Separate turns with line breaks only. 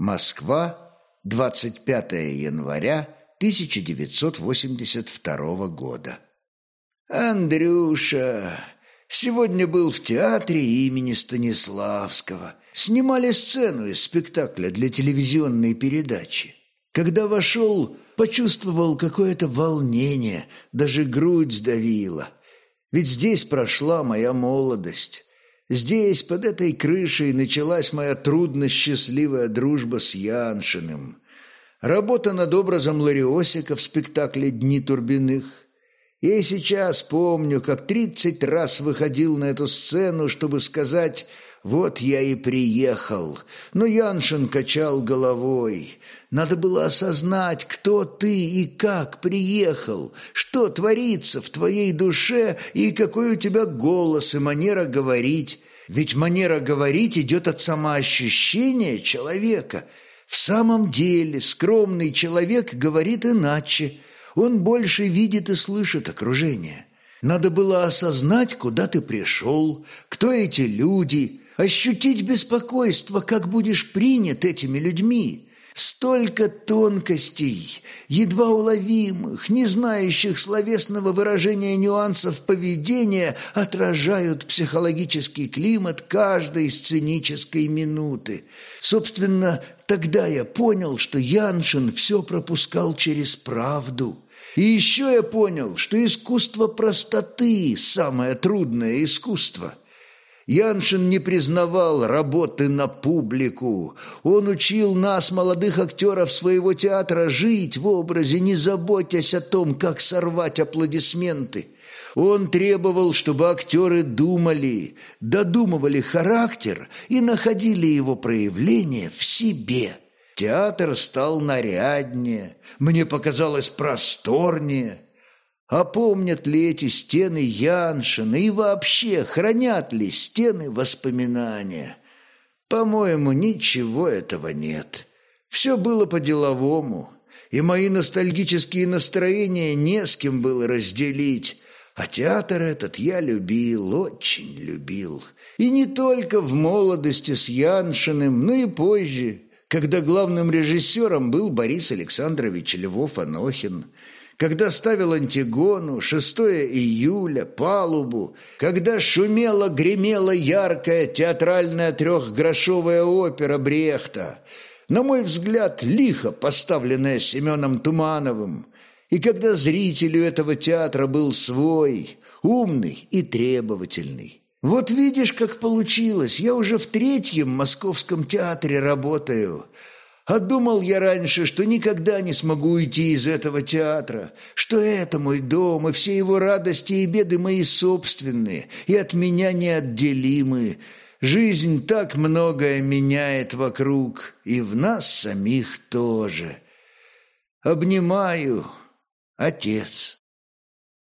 Москва, 25 января 1982 года. «Андрюша, сегодня был в театре имени Станиславского. Снимали сцену из спектакля для телевизионной передачи. Когда вошел, почувствовал какое-то волнение, даже грудь сдавила. Ведь здесь прошла моя молодость». Здесь, под этой крышей, началась моя трудно-счастливая дружба с Яншиным. Работа над образом Лариосика в спектакле «Дни Турбиных». Я и сейчас помню, как тридцать раз выходил на эту сцену, чтобы сказать «Вот я и приехал». Но Яншин качал головой. Надо было осознать, кто ты и как приехал, что творится в твоей душе и какой у тебя голос и манера говорить. Ведь манера говорить идет от самоощущения человека – в самом деле скромный человек говорит иначе. Он больше видит и слышит окружение. Надо было осознать, куда ты пришел, кто эти люди, ощутить беспокойство, как будешь принят этими людьми. Столько тонкостей, едва уловимых, не знающих словесного выражения нюансов поведения, отражают психологический климат каждой сценической минуты. Собственно, тогда я понял, что Яншин все пропускал через правду. И еще я понял, что искусство простоты – самое трудное искусство – Яншин не признавал работы на публику. Он учил нас, молодых актеров своего театра, жить в образе, не заботясь о том, как сорвать аплодисменты. Он требовал, чтобы актеры думали, додумывали характер и находили его проявление в себе. Театр стал наряднее, мне показалось просторнее – а помнят ли эти стены Яншина и вообще хранят ли стены воспоминания? По-моему, ничего этого нет. Все было по-деловому, и мои ностальгические настроения не с кем было разделить. А театр этот я любил, очень любил. И не только в молодости с Яншиным, но и позже, когда главным режиссером был Борис Александрович Львов-Анохин – когда ставил Антигону, 6 июля, палубу, когда шумела, гремела яркая театральная трехгрошовая опера Брехта, на мой взгляд, лихо поставленная Семеном Тумановым, и когда зрителю этого театра был свой, умный и требовательный. Вот видишь, как получилось, я уже в третьем московском театре работаю – а думал я раньше, что никогда не смогу уйти из этого театра, что это мой дом, и все его радости и беды мои собственные, и от меня неотделимы. Жизнь так многое меняет вокруг, и в нас самих тоже. Обнимаю, отец».